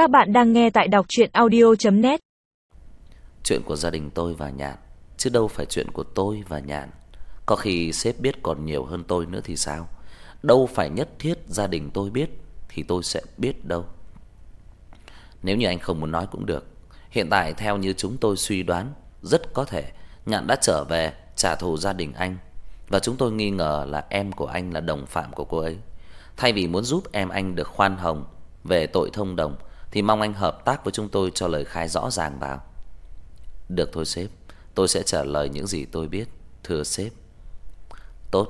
Các bạn đang nghe tại đọc chuyện audio.net Chuyện của gia đình tôi và nhàn Chứ đâu phải chuyện của tôi và nhàn Có khi sếp biết còn nhiều hơn tôi nữa thì sao? Đâu phải nhất thiết gia đình tôi biết, Thì tôi sẽ biết đâu. Nếu như anh không muốn nói cũng được. Hiện tại theo như chúng tôi suy đoán, Rất có thể Nhạn đã trở về trả thù gia đình anh. Và chúng tôi nghi ngờ là em của anh là đồng phạm của cô ấy. Thay vì muốn giúp em anh được khoan hồng Về tội thông đồng thì mong anh hợp tác với chúng tôi cho lời khai rõ ràng vào. Được thôi, sếp. Tôi sẽ trả lời những gì tôi biết, Thưa sếp. Tốt.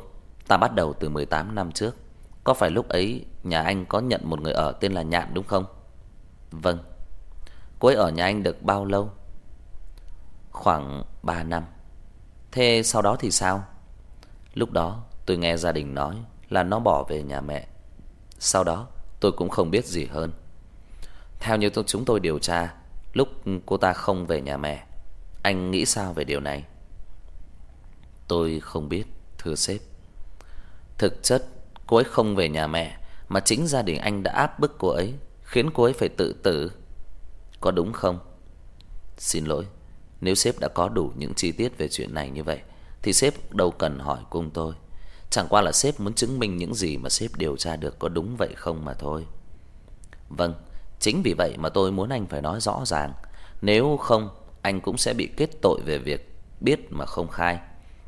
Ta bắt đầu từ 18 năm trước. Có phải lúc ấy nhà anh có nhận một người ở tên là Nhạn đúng không? Vâng. Cô ấy ở nhà anh được bao lâu? Khoảng 3 năm. Thế sau đó thì sao? Lúc đó, tôi nghe gia đình nói là nó bỏ về nhà mẹ. Sau đó, tôi cũng không biết gì hơn. Theo như chúng tôi điều tra Lúc cô ta không về nhà mẹ Anh nghĩ sao về điều này? Tôi không biết, thưa sếp Thực chất cô ấy không về nhà mẹ Mà chính gia đình anh đã áp bức cô ấy Khiến cô ấy phải tự tử Có đúng không? Xin lỗi Nếu sếp đã có đủ những chi tiết về chuyện này như vậy Thì sếp đâu cần hỏi cùng tôi Chẳng qua là sếp muốn chứng minh những gì mà sếp điều tra được có đúng vậy không mà thôi Vâng Chính vì vậy mà tôi muốn anh phải nói rõ ràng, Nếu không, Anh cũng sẽ bị kết tội về việc Biết mà không khai.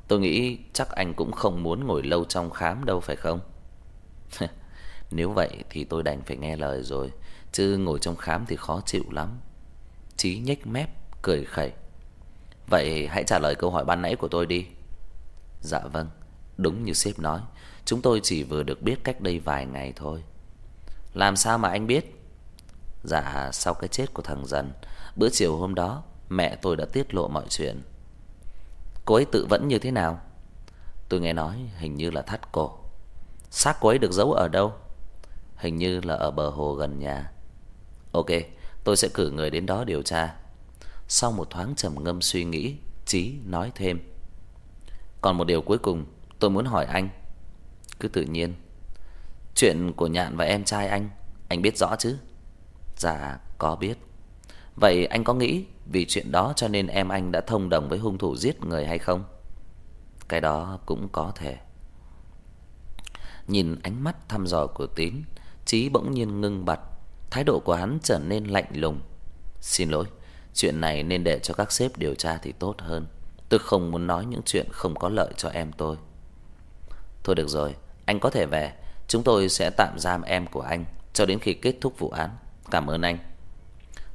Tôi nghĩ chắc anh cũng không muốn ngồi lâu trong khám đâu, phải không? Nếu vậy thì tôi đành phải nghe lời rồi, Chứ ngồi trong khám thì khó chịu lắm. Chí nhếch mép, Cười khẩy. Vậy hãy trả lời câu hỏi ban nãy của tôi đi. Dạ vâng Đúng như sếp nói. Chúng tôi chỉ vừa được biết cách đây vài ngày thôi. Làm sao mà anh biết? Dạ sau cái chết của thằng Dần, Bữa chiều hôm đó, Mẹ tôi đã tiết lộ mọi chuyện. Cô ấy tự vẫn như thế nào? Tôi nghe nói hình như là thắt cổ. Xác cô ấy được giấu ở đâu? Hình như là ở bờ hồ gần nhà. Ok, Tôi sẽ cử người đến đó điều tra. Sau một thoáng trầm ngâm suy nghĩ, Chí nói thêm. Còn một điều cuối cùng Tôi muốn hỏi anh. Cứ tự nhiên. Chuyện của Nhạn và em trai anh Anh biết rõ chứ? Dạ có biết Vậy anh có nghĩ vì chuyện đó cho nên em anh đã thông đồng với hung thủ giết người hay không? Cái đó cũng có thể. Nhìn ánh mắt thăm dò của Tín, Chí bỗng nhiên ngưng bặt, thái độ của hắn trở nên lạnh lùng. Xin lỗi, chuyện này nên để cho các sếp điều tra thì tốt hơn. Tôi không muốn nói những chuyện không có lợi cho em tôi. Thôi được rồi, anh có thể về, chúng tôi sẽ tạm giam em của anh cho đến khi kết thúc vụ án. Cảm ơn anh.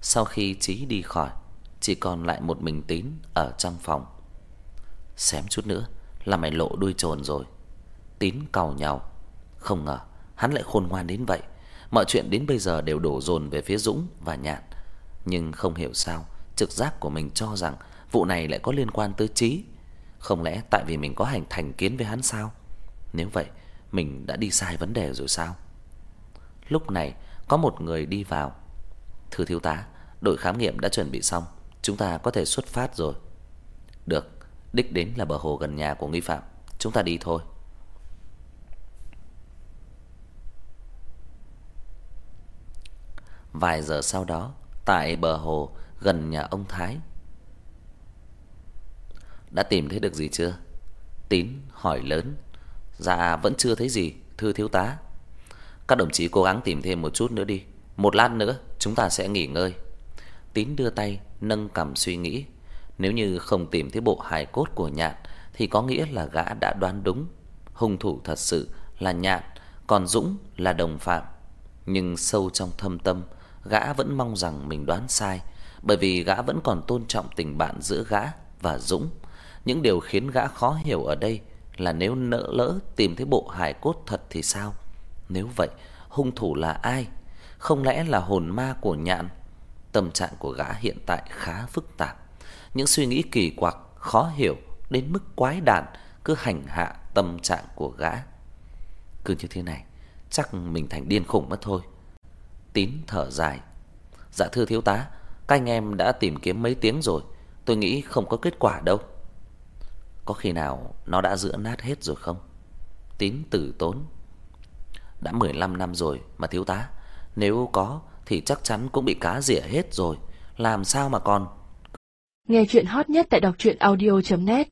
Sau khi Chí đi khỏi, chỉ còn lại một mình Tín ở trong phòng. Xém chút nữa là mày lộ đuôi trồn rồi. Tín cau nhàu, không ngờ hắn lại khôn ngoan đến vậy. Mọi chuyện đến bây giờ đều đổ dồn về phía Dũng và Nhạn, nhưng không hiểu sao, trực giác của mình cho rằng vụ này lại có liên quan tới Chí. Không lẽ tại vì mình có hành thành kiến với hắn sao? Nếu vậy, mình đã đi sai vấn đề rồi sao? Lúc này, có một người đi vào. "Thưa thiếu tá, đội khám nghiệm đã chuẩn bị xong, chúng ta có thể xuất phát rồi." "Được, đích đến là bờ hồ gần nhà của nghi phạm, chúng ta đi thôi." Vài giờ sau đó, tại bờ hồ gần nhà ông Thái. "Đã tìm thấy được gì chưa?" Tín hỏi lớn. "Dạ vẫn chưa thấy gì, thưa thiếu tá." Các đồng chí cố gắng tìm thêm một chút nữa đi. Một lát nữa, chúng ta sẽ nghỉ ngơi. Tín đưa tay, nâng cằm suy nghĩ. Nếu như không tìm thấy bộ hài cốt của nhạn, Thì có nghĩa là gã đã đoán đúng. Hung thủ thật sự là nhạn, Còn Dũng là đồng phạm. Nhưng sâu trong thâm tâm, Gã vẫn mong rằng mình đoán sai, Bởi vì gã vẫn còn tôn trọng tình bạn giữa gã và Dũng. Những điều khiến gã khó hiểu ở đây Là nếu nỡ lỡ tìm thấy bộ hài cốt thật thì sao? Nếu vậy, hung thủ là ai? Không lẽ là hồn ma của Nhạn? Tâm trạng của gã hiện tại khá phức tạp. Những suy nghĩ kỳ quặc, khó hiểu đến mức quái đản cứ hành hạ tâm trạng của gã. Cứ như thế này, chắc mình thành điên khủng mất thôi. Tín thở dài. Dạ thưa thiếu tá, các anh em đã tìm kiếm mấy tiếng rồi, tôi nghĩ không có kết quả đâu. Có khi nào nó đã rữa nát hết rồi không? Tín tử tốn đã 15 năm rồi mà thiếu tá, nếu có thì chắc chắn cũng bị cá rỉa hết rồi, làm sao mà còn. Nghe chuyện hot nhất tại đọc truyện audio net.